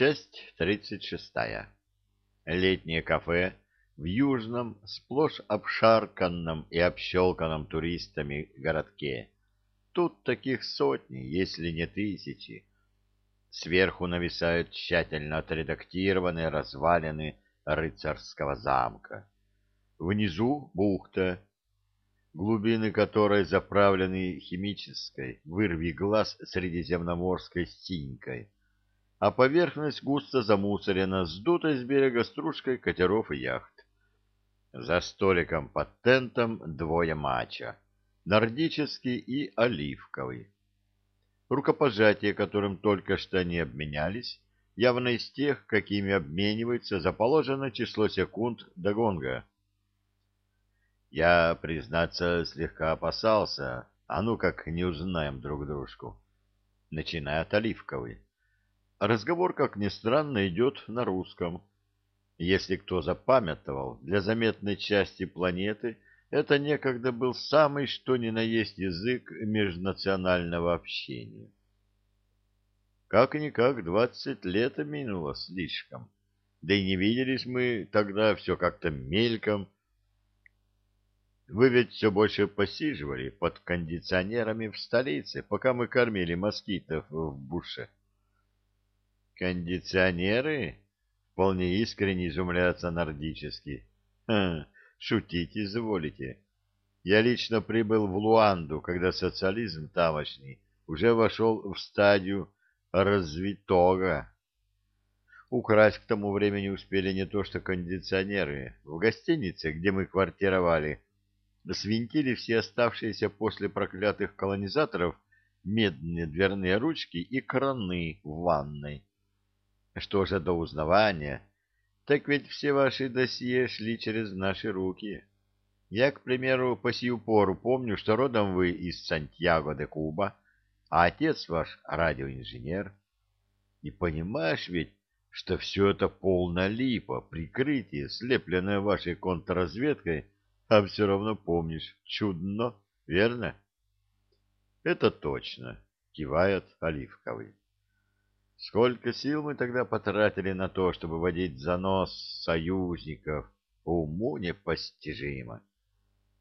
Часть тридцать шестая. Летнее кафе в южном, сплошь обшарканном и общелканном туристами городке. Тут таких сотни, если не тысячи. Сверху нависают тщательно отредактированные развалины рыцарского замка. Внизу бухта, глубины которой заправлены химической, вырви глаз средиземноморской синькой а поверхность густо замусорена, сдутой с берега стружкой катеров и яхт. За столиком под тентом двое мача, нордический и оливковый. Рукопожатие, которым только что они обменялись, явно из тех, какими обмениваются за положенное число секунд до гонга. Я, признаться, слегка опасался, а ну как не узнаем друг дружку. Начинает оливковый. Разговор, как ни странно, идет на русском. Если кто запамятовал, для заметной части планеты это некогда был самый что ни на есть язык межнационального общения. Как-никак двадцать лет минуло слишком. Да и не виделись мы тогда все как-то мельком. Вы ведь все больше посиживали под кондиционерами в столице, пока мы кормили москитов в буше. Кондиционеры? Вполне искренне изумляются нордически. Ха, шутить изволите. Я лично прибыл в Луанду, когда социализм тамошний уже вошел в стадию развитого. Украсть к тому времени успели не то что кондиционеры. В гостинице, где мы квартировали, свинтили все оставшиеся после проклятых колонизаторов медные дверные ручки и краны в ванной. Что же до узнавания, так ведь все ваши досье шли через наши руки. Я, к примеру, по сию пору помню, что родом вы из Сантьяго де Куба, а отец ваш радиоинженер. И понимаешь ведь, что все это полная липа, прикрытие, слепленное вашей контрразведкой, а все равно помнишь. Чудно, верно? Это точно, кивает Оливковый. Сколько сил мы тогда потратили на то, чтобы водить за нос союзников, уму непостижимо.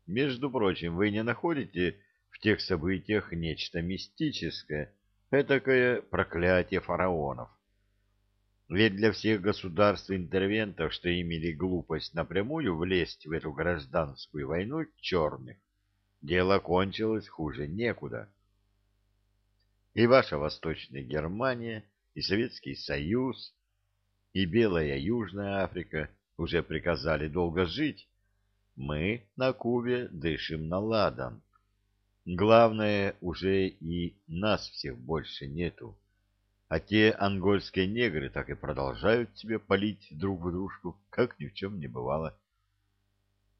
Между прочим, вы не находите в тех событиях нечто мистическое, этакое проклятие фараонов? Ведь для всех государств-интервентов, что имели глупость напрямую влезть в эту гражданскую войну черных, дело кончилось хуже некуда. И ваша Восточная Германия — и Советский Союз, и Белая Южная Африка уже приказали долго жить, мы на Кубе дышим на ладан. Главное, уже и нас всех больше нету. А те ангольские негры так и продолжают себе палить друг в дружку, как ни в чем не бывало.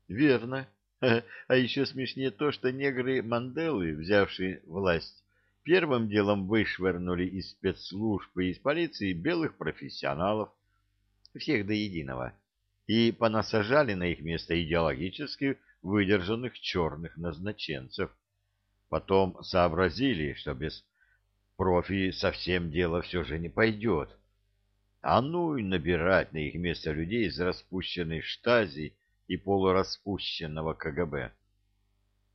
Верно. А еще смешнее то, что негры Манделы, взявшие власть, первым делом вышвырнули из спецслужб и из полиции белых профессионалов, всех до единого, и понасажали на их место идеологически выдержанных черных назначенцев. Потом сообразили, что без профи совсем дело все же не пойдет. А ну и набирать на их место людей из распущенной штази и полураспущенного КГБ.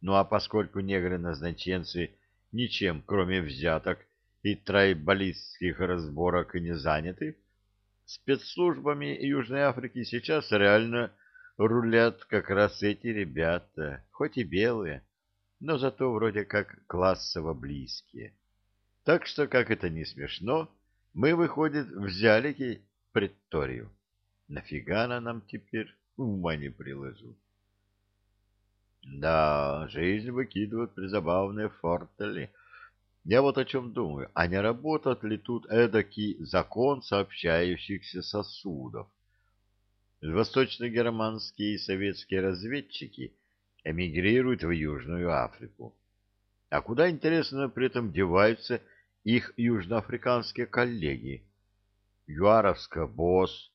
Ну а поскольку негры-назначенцы ничем, кроме взяток и трайбалистских разборок, не заняты, спецслужбами Южной Африки сейчас реально рулят как раз эти ребята, хоть и белые, но зато вроде как классово близкие. Так что, как это не смешно, мы, выходит, взяли предторию. Нафига она нам теперь? Ума не приложу. Да, жизнь выкидывает призабавные фортели. Я вот о чем думаю, а не работает ли тут эдакий закон сообщающихся сосудов? Восточно-германские и советские разведчики эмигрируют в Южную Африку. А куда, интересно, при этом деваются их южноафриканские коллеги? Юаровска босс,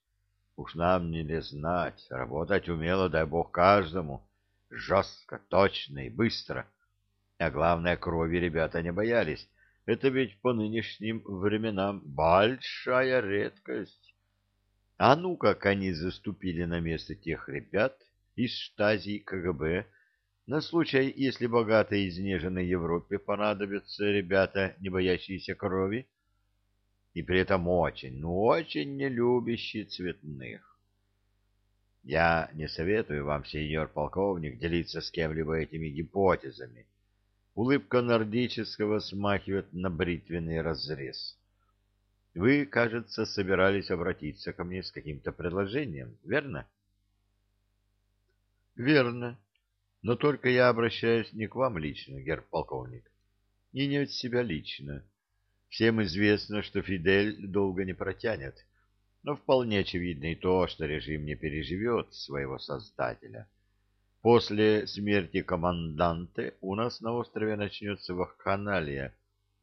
уж нам не знать, работать умело, дай бог каждому жестко, точно и быстро. А главное, крови ребята не боялись, Это ведь по нынешним временам большая редкость. А ну, как они заступили на место тех ребят из штази КГБ, на случай, если богатой изнеженной Европе понадобятся ребята, не боящиеся крови, и при этом очень, ну очень не любящие цветных. Я не советую вам, сеньор полковник, делиться с кем-либо этими гипотезами. Улыбка нордического смахивает на бритвенный разрез. Вы, кажется, собирались обратиться ко мне с каким-то предложением, верно? Верно. Но только я обращаюсь не к вам лично, герр полковник, и не от себя лично. Всем известно, что Фидель долго не протянет, но вполне очевидно и то, что режим не переживет своего создателя. После смерти команданта у нас на острове начнется вакханалия,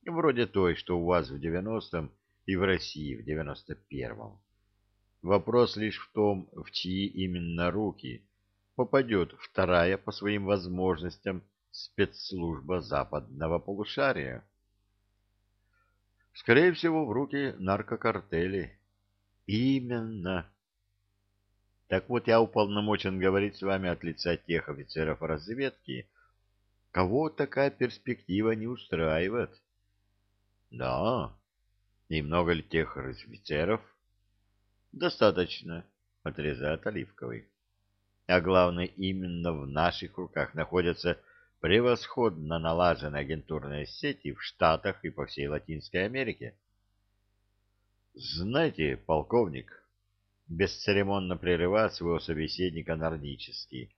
вроде той, что у вас в девяностом и в России в девяносто первом. Вопрос лишь в том, в чьи именно руки попадет вторая по своим возможностям спецслужба западного полушария. Скорее всего, в руки наркокартелей. Именно. Так вот, я уполномочен говорить с вами от лица тех офицеров разведки, кого такая перспектива не устраивает. Да, и много ли тех офицеров? Достаточно, отрезает Оливковый. А главное, именно в наших руках находятся превосходно налаженные агентурные сети в Штатах и по всей Латинской Америке. Знаете, полковник, бесцеремонно прерывая своего собеседника нордический,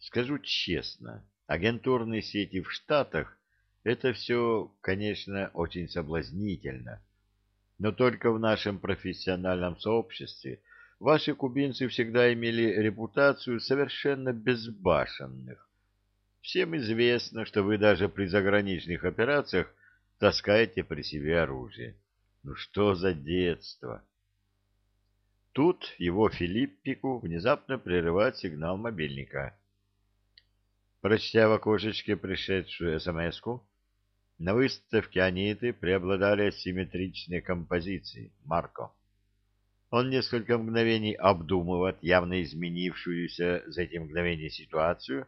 скажу честно, агентурные сети в Штатах — это все, конечно, очень соблазнительно, но только в нашем профессиональном сообществе ваши кубинцы всегда имели репутацию совершенно безбашенных. Всем известно, что вы даже при заграничных операциях таскаете при себе оружие. Ну что за детство? Тут его Филиппику внезапно прерывает сигнал мобильника. Прочтя в окошечке пришедшую смс-ку, на выставке Аниты преобладали асимметричные композиции. Марко. Он несколько мгновений обдумывает явно изменившуюся за эти мгновения ситуацию,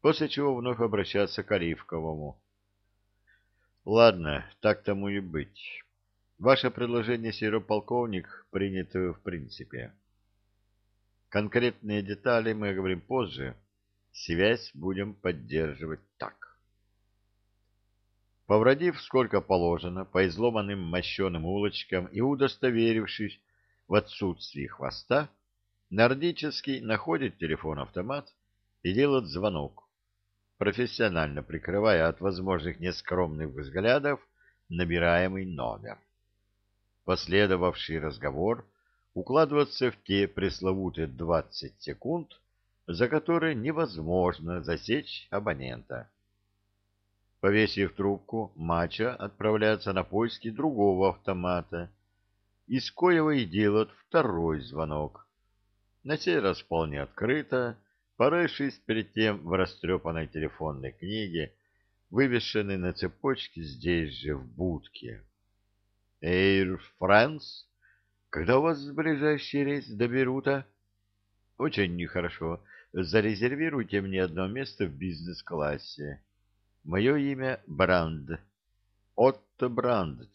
после чего вновь обращается к Оливковому. «Ладно, так тому и быть. Ваше предложение, серополковник, принято в принципе. Конкретные детали мы оговорим позже. Связь будем поддерживать так». Повродив сколько положено по изломанным мощеным улочкам и удостоверившись в отсутствии хвоста, Нордический находит телефон-автомат и делает звонок, профессионально прикрывая от возможных нескромных взглядов набираемый номер. Последовавший разговор укладывается в те пресловутые 20 секунд, за которые невозможно засечь абонента. Повесив трубку, Мача отправляется на поиски другого автомата, из коего и делает второй звонок. На сей раз вполне открыто, порывшись перед тем в растрепанной телефонной книге, вывешенной на цепочке здесь же, в будке. «Эйр Франс? Когда у вас ближайший рейс до Берута?» «Очень нехорошо. Зарезервируйте мне одно место в бизнес-классе». Мое имя Бранд. Отто Бранд.